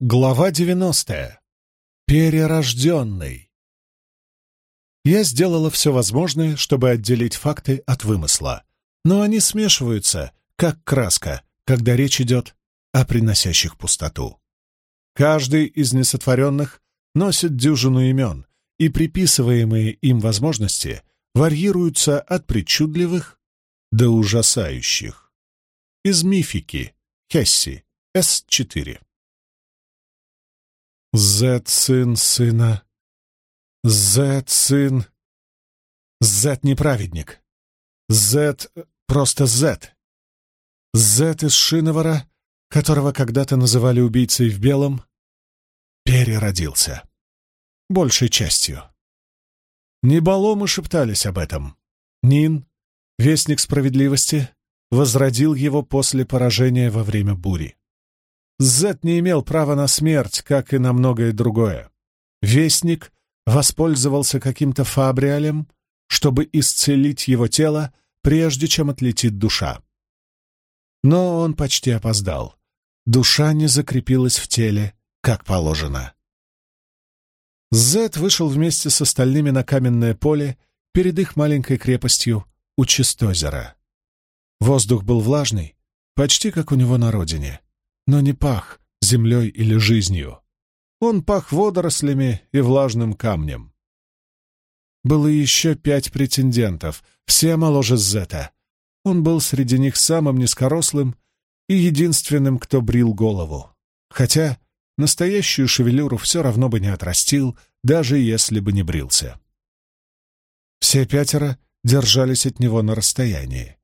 Глава 90. Перерожденный. Я сделала все возможное, чтобы отделить факты от вымысла, но они смешиваются, как краска, когда речь идет о приносящих пустоту. Каждый из несотворенных носит дюжину имен, и приписываемые им возможности варьируются от причудливых до ужасающих. Из мифики. Хесси. С4. Зет сын сына. Зет сын. Зет неправедник. Зет просто Зет. Зет из Шиновара, которого когда-то называли убийцей в белом, переродился. Большей частью. Неболомы шептались об этом. Нин, вестник справедливости, возродил его после поражения во время бури. Зет не имел права на смерть, как и на многое другое. Вестник воспользовался каким-то фабриалем, чтобы исцелить его тело, прежде чем отлетит душа. Но он почти опоздал. Душа не закрепилась в теле, как положено. Зет вышел вместе с остальными на каменное поле перед их маленькой крепостью у Чистозера. Воздух был влажный, почти как у него на родине но не пах землей или жизнью. Он пах водорослями и влажным камнем. Было еще пять претендентов, все моложе Зета. Он был среди них самым низкорослым и единственным, кто брил голову. Хотя настоящую шевелюру все равно бы не отрастил, даже если бы не брился. Все пятеро держались от него на расстоянии.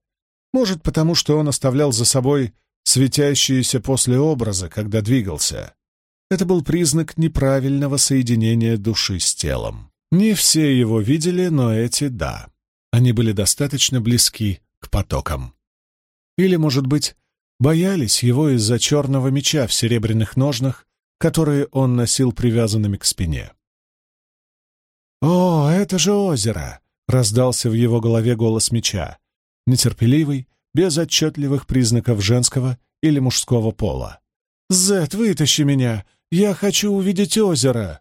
Может, потому что он оставлял за собой светящиеся после образа, когда двигался. Это был признак неправильного соединения души с телом. Не все его видели, но эти — да. Они были достаточно близки к потокам. Или, может быть, боялись его из-за черного меча в серебряных ножнах, которые он носил привязанными к спине. «О, это же озеро!» — раздался в его голове голос меча, нетерпеливый, без отчетливых признаков женского или мужского пола. «Зет, вытащи меня! Я хочу увидеть озеро!»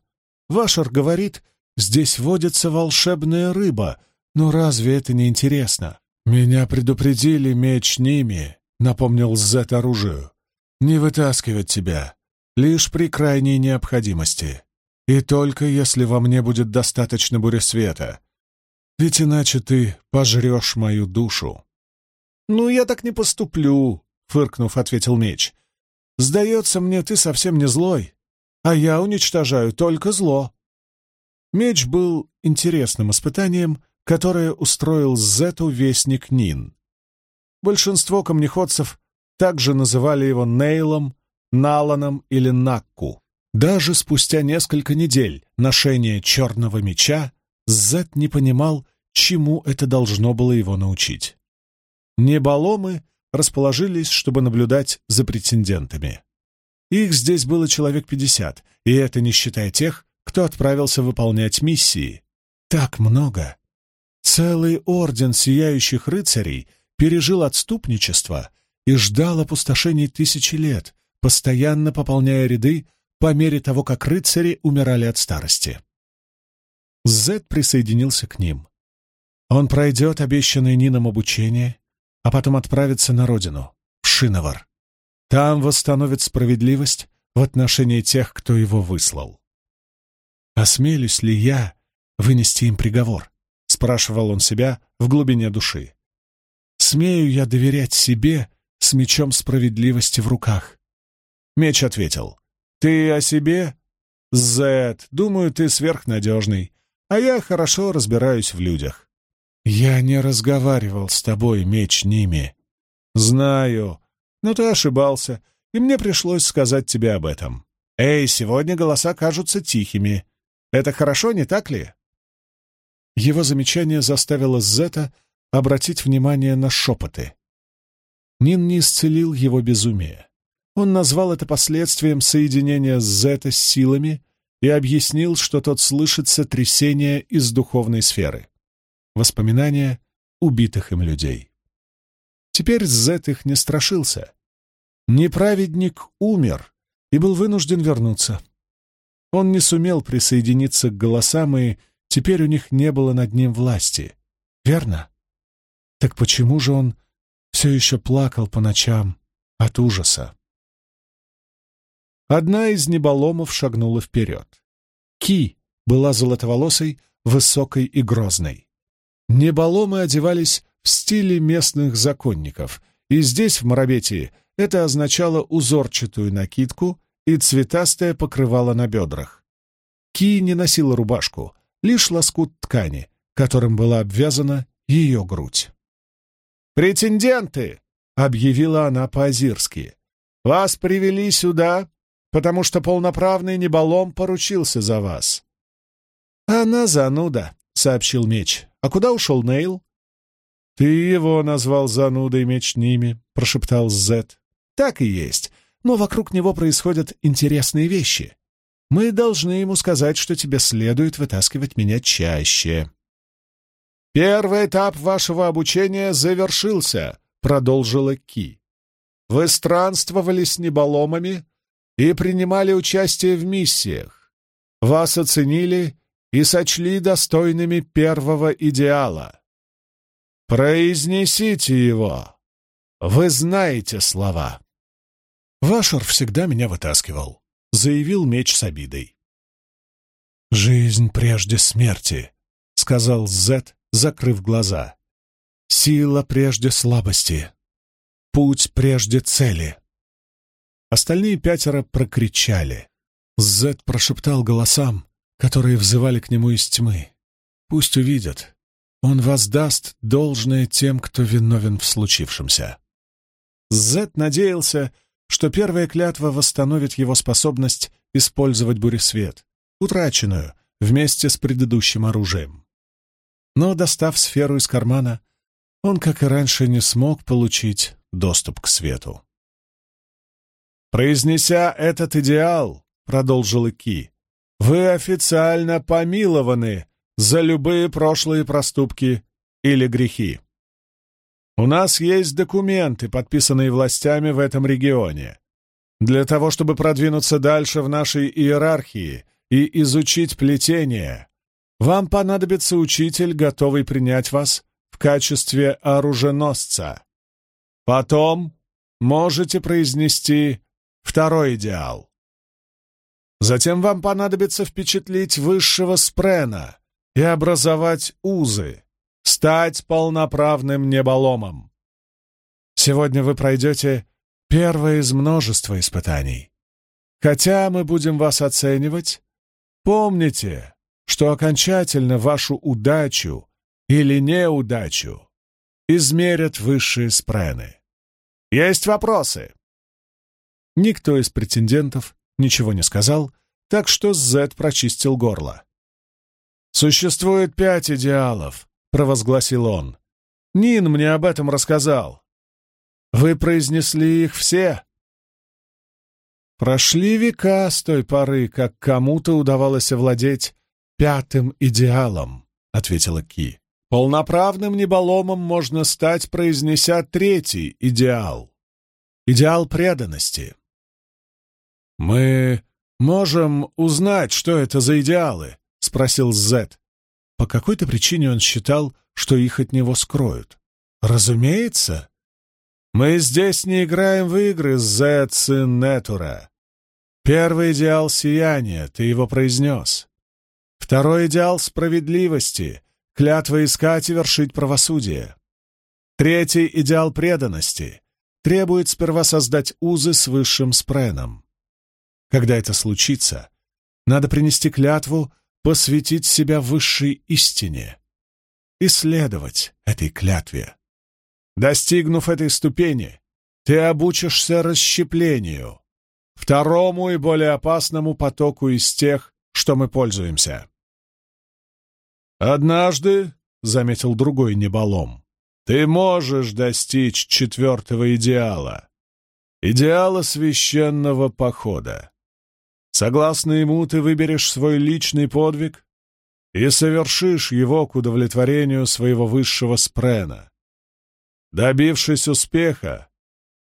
Вашер говорит, здесь водится волшебная рыба, но разве это не интересно? «Меня предупредили меч ними», — напомнил Зет оружию. «Не вытаскивать тебя, лишь при крайней необходимости. И только если во мне будет достаточно света, Ведь иначе ты пожрешь мою душу». «Ну, я так не поступлю», — фыркнув, ответил меч. «Сдается мне, ты совсем не злой, а я уничтожаю только зло». Меч был интересным испытанием, которое устроил Зету вестник Нин. Большинство камнеходцев также называли его Нейлом, Наланом или Накку. Даже спустя несколько недель ношения черного меча Зет не понимал, чему это должно было его научить. Неболомы расположились, чтобы наблюдать за претендентами. Их здесь было человек пятьдесят, и это не считая тех, кто отправился выполнять миссии. Так много. Целый орден сияющих рыцарей пережил отступничество и ждал опустошений тысячи лет, постоянно пополняя ряды по мере того, как рыцари умирали от старости. Зед присоединился к ним. Он пройдет обещанное Нином обучение а потом отправится на родину, в Шиновар. Там восстановит справедливость в отношении тех, кто его выслал. «Осмелюсь ли я вынести им приговор?» — спрашивал он себя в глубине души. «Смею я доверять себе с мечом справедливости в руках?» Меч ответил. «Ты о себе? Зет, думаю, ты сверхнадежный, а я хорошо разбираюсь в людях. «Я не разговаривал с тобой, меч Ними». «Знаю, но ты ошибался, и мне пришлось сказать тебе об этом. Эй, сегодня голоса кажутся тихими. Это хорошо, не так ли?» Его замечание заставило Зета обратить внимание на шепоты. Нин не исцелил его безумие. Он назвал это последствием соединения Зета с силами и объяснил, что тот слышит сотрясение из духовной сферы воспоминания убитых им людей. Теперь Зет их не страшился. Неправедник умер, и был вынужден вернуться. Он не сумел присоединиться к голосам, и теперь у них не было над ним власти. Верно? Так почему же он все еще плакал по ночам от ужаса? Одна из неболомов шагнула вперед. Ки была золотоволосой, высокой и грозной. Неболомы одевались в стиле местных законников, и здесь, в Моробетии, это означало узорчатую накидку и цветастое покрывало на бедрах. Ки не носила рубашку, лишь лоскут ткани, которым была обвязана ее грудь. «Претенденты!» — объявила она по-азирски. «Вас привели сюда, потому что полноправный неболом поручился за вас». «Она зануда», — сообщил меч. «А куда ушел Нейл?» «Ты его назвал занудой меч ними», — прошептал Зет. «Так и есть, но вокруг него происходят интересные вещи. Мы должны ему сказать, что тебе следует вытаскивать меня чаще». «Первый этап вашего обучения завершился», — продолжила Ки. «Вы странствовали с неболомами и принимали участие в миссиях. Вас оценили и сочли достойными первого идеала. Произнесите его. Вы знаете слова». «Вашер всегда меня вытаскивал», — заявил меч с обидой. «Жизнь прежде смерти», — сказал Зет, закрыв глаза. «Сила прежде слабости. Путь прежде цели». Остальные пятеро прокричали. Зет прошептал голосам, которые взывали к нему из тьмы. «Пусть увидят. Он воздаст должное тем, кто виновен в случившемся». Зет надеялся, что первая клятва восстановит его способность использовать буресвет, утраченную вместе с предыдущим оружием. Но, достав сферу из кармана, он, как и раньше, не смог получить доступ к свету. «Произнеся этот идеал», — продолжил Ики, — «вы официально помилованы за любые прошлые проступки или грехи. У нас есть документы, подписанные властями в этом регионе. Для того, чтобы продвинуться дальше в нашей иерархии и изучить плетение, вам понадобится учитель, готовый принять вас в качестве оруженосца. Потом можете произнести второй идеал. Затем вам понадобится впечатлить высшего спрена и образовать узы, стать полноправным неболомом. Сегодня вы пройдете первое из множества испытаний. Хотя мы будем вас оценивать, помните, что окончательно вашу удачу или неудачу измерят высшие спрены. Есть вопросы?» Никто из претендентов ничего не сказал, так что Зет прочистил горло. «Существует пять идеалов», — провозгласил он. «Нин мне об этом рассказал. Вы произнесли их все?» Прошли века с той поры, как кому-то удавалось овладеть пятым идеалом», — ответила Ки. «Полноправным неболомом можно стать, произнеся третий идеал. Идеал преданности». «Мы можем узнать, что это за идеалы?» — спросил Зет. По какой-то причине он считал, что их от него скроют. «Разумеется. Мы здесь не играем в игры, Зет, сын Нетура. Первый идеал сияния, ты его произнес. Второй идеал справедливости, клятва искать и вершить правосудие. Третий идеал преданности требует сперва создать узы с высшим спреном. Когда это случится, надо принести клятву посвятить себя высшей истине, исследовать этой клятве. Достигнув этой ступени, ты обучишься расщеплению, второму и более опасному потоку из тех, что мы пользуемся. «Однажды», — заметил другой неболом, — «ты можешь достичь четвертого идеала, идеала священного похода. Согласно ему, ты выберешь свой личный подвиг и совершишь его к удовлетворению своего высшего спрена. Добившись успеха,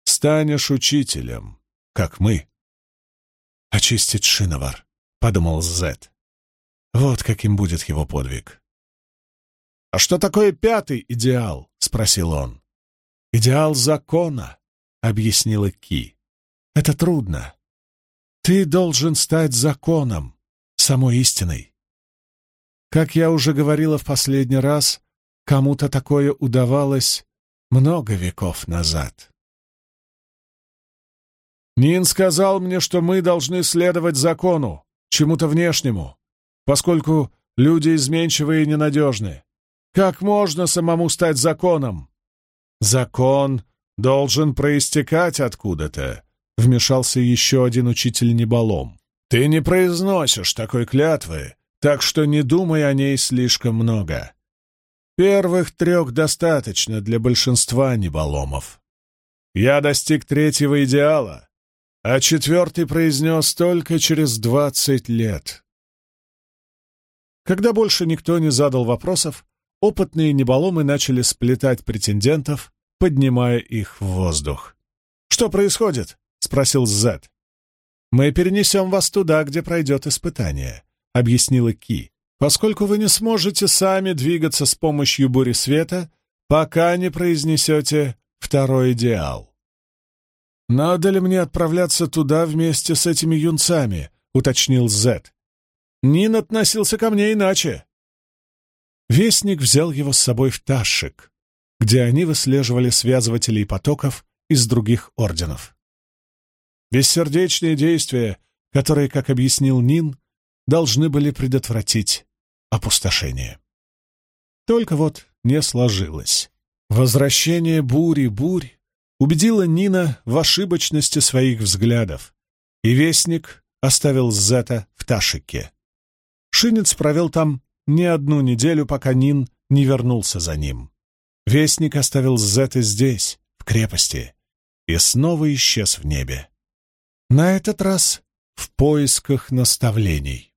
станешь учителем, как мы». очистить Шиновар», — подумал Зет. Вот каким будет его подвиг. «А что такое пятый идеал?» — спросил он. «Идеал закона», — объяснила Ки. «Это трудно. Ты должен стать законом, самой истиной. Как я уже говорила в последний раз, кому-то такое удавалось много веков назад. Нин сказал мне, что мы должны следовать закону, чему-то внешнему, поскольку люди изменчивые и ненадежны. Как можно самому стать законом? Закон должен проистекать откуда-то, вмешался еще один учитель Неболом. Ты не произносишь такой клятвы, так что не думай о ней слишком много. Первых трех достаточно для большинства неболомов. Я достиг третьего идеала, а четвертый произнес только через двадцать лет. Когда больше никто не задал вопросов, опытные неболомы начали сплетать претендентов, поднимая их в воздух. «Что происходит?» — спросил Зет. «Мы перенесем вас туда, где пройдет испытание», — объяснила Ки, «поскольку вы не сможете сами двигаться с помощью бури света, пока не произнесете второй идеал». «Надо ли мне отправляться туда вместе с этими юнцами?» — уточнил Зет. «Нин относился ко мне иначе». Вестник взял его с собой в Ташик, где они выслеживали связывателей потоков из других орденов. Бессердечные действия, которые, как объяснил Нин, должны были предотвратить опустошение. Только вот не сложилось. Возвращение бури-бурь убедило Нина в ошибочности своих взглядов, и Вестник оставил Зета в Ташике. Шинец провел там не одну неделю, пока Нин не вернулся за ним. Вестник оставил Зета здесь, в крепости, и снова исчез в небе. На этот раз в поисках наставлений.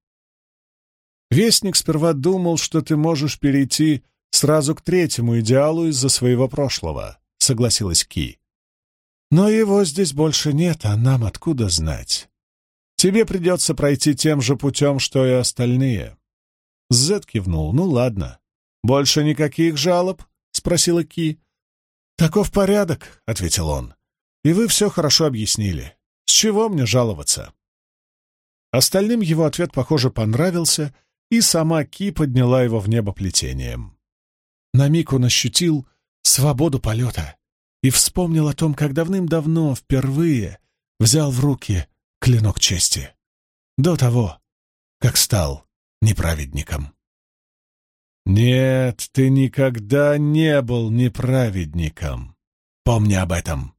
Вестник сперва думал, что ты можешь перейти сразу к третьему идеалу из-за своего прошлого, согласилась Ки. Но его здесь больше нет, а нам откуда знать? Тебе придется пройти тем же путем, что и остальные. Зет кивнул. Ну ладно. Больше никаких жалоб? спросила Ки. Таков порядок, ответил он. И вы все хорошо объяснили. С чего мне жаловаться? Остальным его ответ, похоже, понравился, и сама Ки подняла его в небо плетением. На миг он ощутил свободу полета и вспомнил о том, как давным-давно впервые взял в руки клинок чести. До того, как стал неправедником. «Нет, ты никогда не был неправедником. Помни об этом»,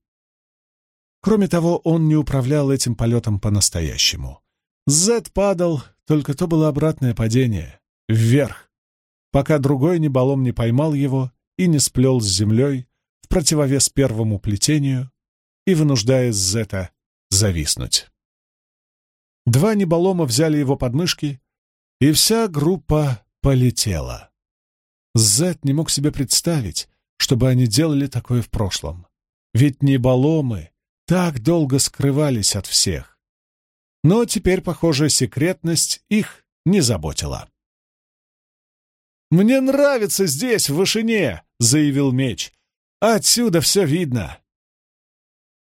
Кроме того, он не управлял этим полетом по-настоящему. Зет падал, только то было обратное падение, вверх, пока другой неболом не поймал его и не сплел с землей в противовес первому плетению и вынуждая Зета зависнуть. Два неболома взяли его подмышки, и вся группа полетела. Зет не мог себе представить, чтобы они делали такое в прошлом. Ведь неболомы так долго скрывались от всех. Но теперь, похоже, секретность их не заботила. «Мне нравится здесь, в вышине!» — заявил меч. «Отсюда все видно!»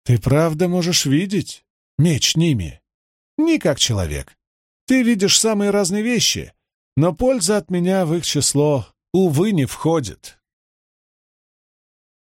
«Ты правда можешь видеть меч ними?» «Не как человек. Ты видишь самые разные вещи, но польза от меня в их число, увы, не входит».